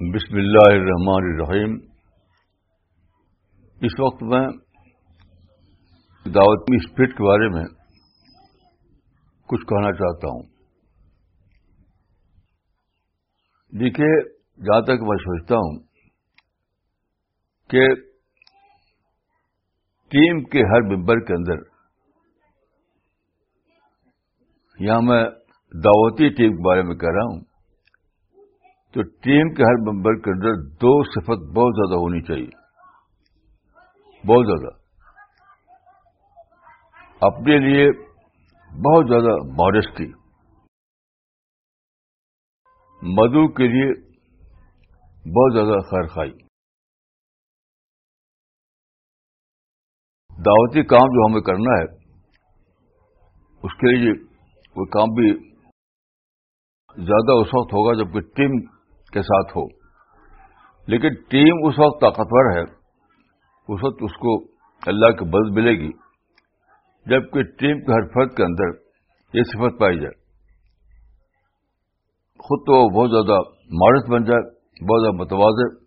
بسم اللہ الرحمن الرحیم۔ اس وقت میں دعوت اسپرٹ کے بارے میں کچھ کہنا چاہتا ہوں۔ دیکھیے، جہاں تک میں سوچتا ہوں کہ ٹیم کے ہر ممبر کے اندر یہاں میں دعوتی ٹیم کے بارے میں کہہ رہا ہوں۔ تو ٹیم کے ہر ممبر کے اندر دو صفت بہت زیادہ ہونی چاہیے۔ بہت زیادہ۔ اپنے لیے بہت زیادہ ماڈسٹی مدو کے لیے بہت زیادہ خیر خائی دعوتی کام جو ہمیں کرنا ہے، اس کے لیے وہ کام بھی زیادہ اس وقت ہوگا جبکہ ٹیم کے ساتھ ہو۔ لیکن ٹیم اس وقت طاقتور ہے، اس وقت اس کو اللہ کی بز ملے گی، جبکہ ٹیم کے ہر فرد کے اندر یہ صفت پائی جائے۔ خود تو بہت زیادہ مارس بن جائے، بہت زیادہ متوازر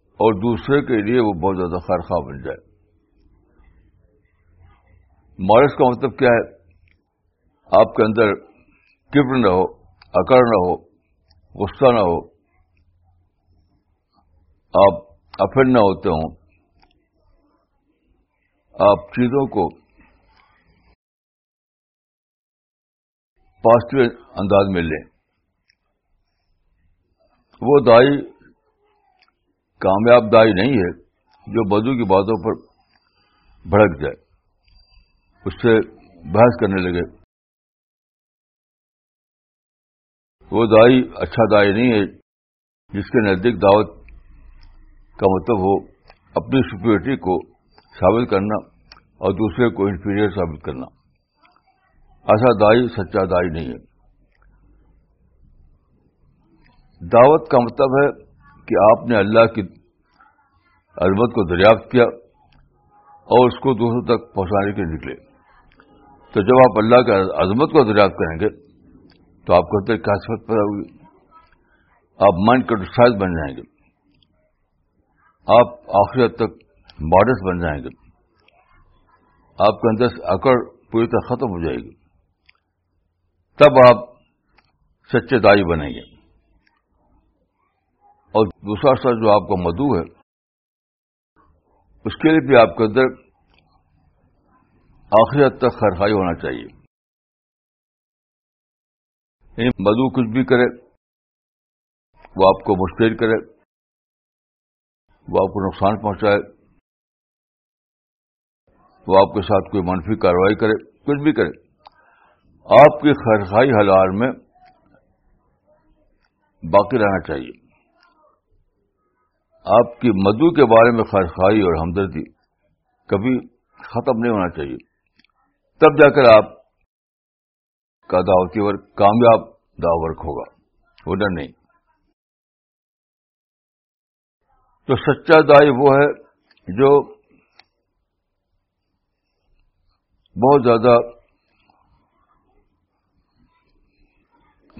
اور دوسرے کے لیے وہ بہت زیادہ خیر بن جائے۔ مارس کا مطلب کیا ہے؟ آپ کے اندر کبر نہ ہو۔ اکڑ نہ ہو، غصہ نہ ہو، آپ افر نہ ہوتے ہوں۔ آپ چیزوں کو پازیٹو انداز میں لیں۔ وہ دائی کامیاب دائی نہیں ہے جو بدو کی باتوں پر بھڑک جائے، اس سے بحث کرنے لگے۔ وہ دائی اچھا دائی نہیں ہے، جس کے نزدیک دعوت کا مطلب ہو، اپنی سپیورٹی کو ثابت کرنا اور دوسرے کو انفیریئر ثابت کرنا۔ ایسا دائی سچا دائی نہیں ہے۔ دعوت کا مطلب ہے کہ آپ نے اللہ کی عظمت کو دریافت کیا اور اس کو دوسروں تک پہنچانے کے نکلے۔ تو جب آپ اللہ کی عظمت کو دریافت کریں گے تو آپ کو کیا صفت پیدا ہوگی آپ مائنڈ کرٹیسائز بن جائیں گے۔ آپ آخری حد تک ماڈس بن جائیں گے۔ آپ کے اندر اکڑ پوری طرح ختم ہو جائے گی۔ تب آپ سچے دائی بنیں گے۔ اور دوسرا سر جو آپ کا مدو ہے، اس کے لیے بھی آپ کے اندر آخری حد تک خرخائی ہونا چاہیے۔ یعنی مدو کچھ بھی کرے، وہ آپ کو مشکل کرے، وہ آپ کو نقصان پہنچائے، وہ آپ کے ساتھ کوئی منفی کاروائی کرے، کچھ بھی کرے۔ آپ کی خرخائی حلال میں باقی رہنا چاہیے۔ آپ کی مدو کے بارے میں خرخائی اور ہمدردی کبھی ختم نہیں ہونا چاہیے۔ تب جا کر آپ کا دعوتی ورک کامیاب دعو ورک ہوگا۔ ادھر نہیں۔ تو سچا دائی وہ ہے جو بہت زیادہ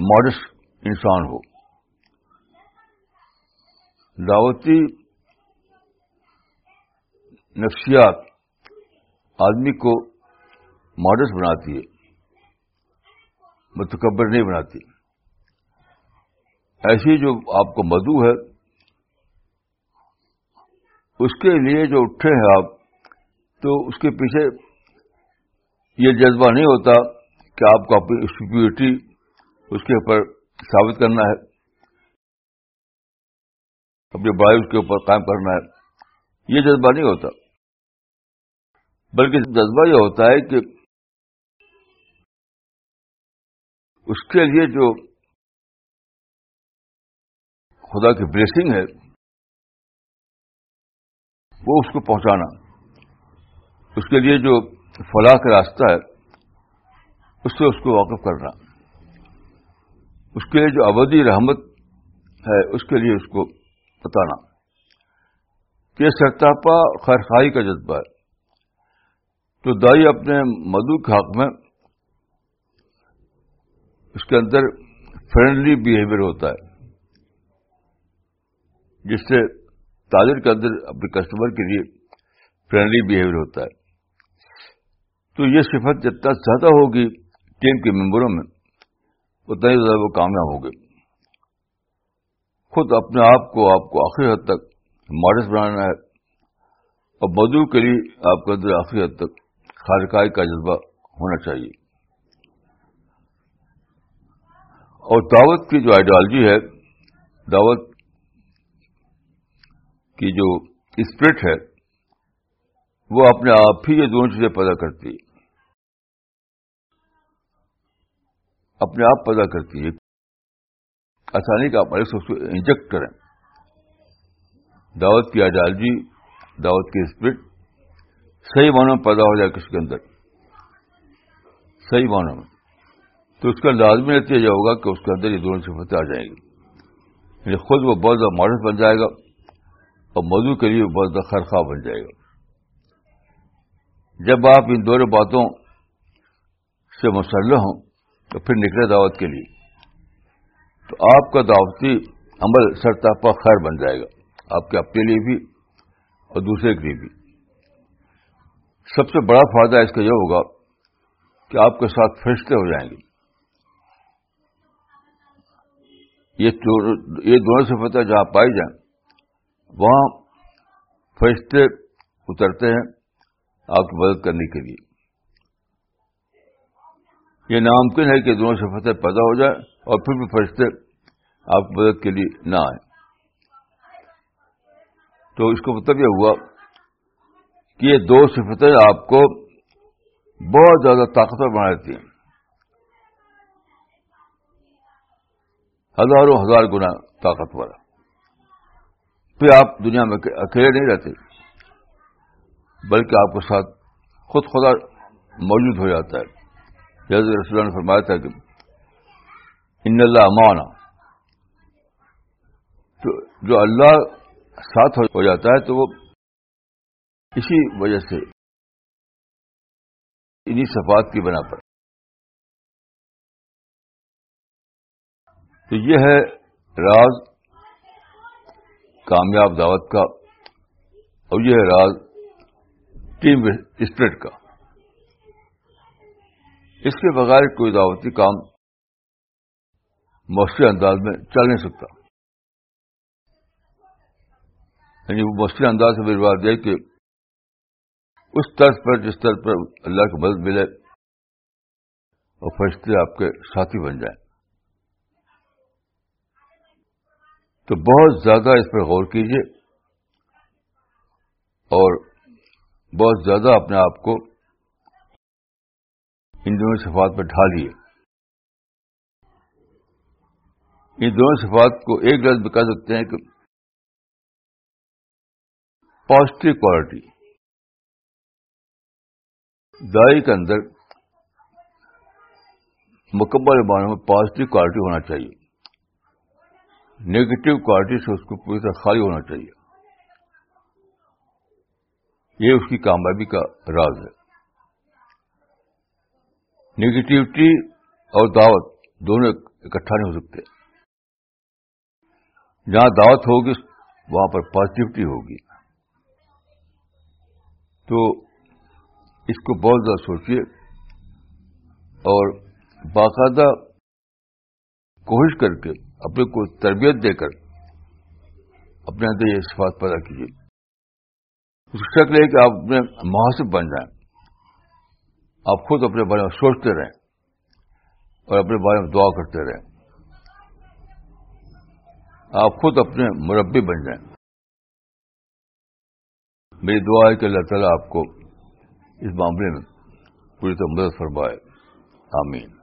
ماڈس انسان ہو۔ دعوتی نفسیات آدمی کو ماڈس بناتی ہے۔ متکبر نہیں بناتی۔ ایسی جو آپ کو مدو ہے، اس کے لیے جو اٹھے ہیں آپ، تو اس کے پیچھے یہ جذبہ نہیں ہوتا کہ آپ کو اپنی سپیورٹی اس کے اوپر ثابت کرنا ہے۔ اپنی بڑائی اس کے اوپر قائم کرنا ہے۔ یہ جذبہ نہیں ہوتا۔ بلکہ جذبہ یہ ہوتا ہے کہ اس کے لیے جو خدا کی بلیسنگ ہے، وہ اس کو پہنچانا۔ اس کے لیے جو فلاح کا راستہ ہے، اس سے اس کو واقف کرنا۔ اس کے لیے جو ابدی رحمت ہے، اس کے لیے اس کو بتانا۔ یہ سرتاپا خیرخائی کا جذبہ ہے۔ تو دائی اپنے مدو کے حق میں اس کے اندر فرینڈلی بیہیویئر ہوتا ہے، جس سے تاجر کے اندر اپنے کسٹمر کے لیے فرینڈلی بیہیویئر ہوتا ہے۔ تو یہ صفت جتنا زیادہ ہوگی ٹیم کے ممبروں میں، اتنا ہی زیادہ وہ کامیاب ہوگے خود اپنے آپ کو آپ کو آخری حد تک ماڈس بنانا ہے، اور بدو کے لیے آپ کے اندر آخری حد تک خارکائی کا جذبہ ہونا چاہیے۔ اور دعوت کی جو آئیڈیالوجی ہے، دعوت کی جو اسپرٹ ہے، وہ اپنے آپ ہی یہ دونوں چیزیں پیدا کرتی ہے۔ اپنے آپ پیدا کرتی ہے۔ آسانی کا آپ اس کو انجیکٹ کریں۔ دعوت کی آئیڈیالوجی دعوت کی اسپرٹ صحیح معنوں میں پیدا ہو جائے کسی کے اندر۔ صحیح معنوں میں۔ تو اس کا لازمی نتیجہ ہوگا کہ اس کے اندر یہ دونوں صفتیں آ جائیں گی۔ یعنی خود وہ بہت زیادہ ماڈل بن جائے گا اور موضوع کے لیے بہت زیادہ خرخواہ بن جائے گا۔ جب آپ ان دونوں باتوں سے مسلح ہوں تو پھر نکلے دعوت کے لیے۔ تو آپ کا دعوتی عمل سرتاپا خیر بن جائے گا۔ آپ کے اپنے لیے بھی اور دوسرے کے لیے بھی۔ سب سے بڑا فائدہ اس کا یہ ہوگا کہ آپ کے ساتھ فرشتے ہو جائیں گے۔ یہ دونوں صفتیں جہاں پائی جائیں، وہاں فرشتے اترتے ہیں آپ کی مدد کرنے کے لیے۔ یہ ناممکن ہے کہ دونوں صفتیں پیدا ہو جائیں اور پھر بھی فرشتے آپ کی مدد کے لیے نہ آئیں۔ تو اس کا مطلب یہ ہوا کہ یہ دو صفتیں آپ کو بہت زیادہ طاقتور بنا دیتی ہیں۔ ہزاروں ہزار گنا طاقتور پھر آپ دنیا میں اکیلے نہیں رہتے، بلکہ آپ کے ساتھ خود خدا موجود ہو جاتا ہے۔ جیسے رسول نے فرمایا تھا کہ ان اللہ امانا تو جو اللہ ساتھ ہو جاتا ہے تو وہ اسی وجہ سے انہی صفات کی بنا پر۔ تو یہ ہے راز کامیاب دعوت کا اور یہ ہے راز ٹیم اسپرٹ کا۔ اس کے بغیر کوئی دعوتی کام مؤثر انداز میں چل نہیں سکتا۔ یعنی وہ مؤثر انداز سے میری بات یہ کہ اس طرز پر جس طرح پر اللہ کی مدد ملے اور فرشتے آپ کے ساتھی بن جائیں۔ تو بہت زیادہ اس پر غور کیجیے اور بہت زیادہ اپنے آپ کو ان دونوں صفات پر ڈھالیے ان دونوں صفات کو ایک لفظ میں کہہ سکتے ہیں کہ پازیٹو کوالٹی دائی کے اندر مکمل معنوں میں پازیٹو کوالٹی ہونا چاہیے۔ نیگیٹو کوالٹی سے اس کو پوری طرح خالی ہونا چاہیے۔ یہ اس کی کامیابی کا راز ہے۔ نیگیٹیوٹی اور دعوت دونوں اکٹھا نہیں ہو سکتے۔ جہاں دعوت ہوگی، وہاں پر پازیٹیوٹی ہوگی۔ تو اس کو بہت زیادہ سوچیے اور باقاعدہ کوشش کر کے اپنے کو تربیت دے کر اپنے اندر یہ صفات پیدا کیجیے۔ اس شکل ہے کہ آپ اپنے محاسب بن جائیں۔ آپ خود اپنے بارے میں سوچتے رہیں اور اپنے بارے میں دعا کرتے رہیں۔ آپ خود اپنے مربی بن جائیں۔ میری دعا ہے کہ اللہ تعالیٰ آپ کو اس معاملے میں پوری طرح مدد فرمائے۔ آمین۔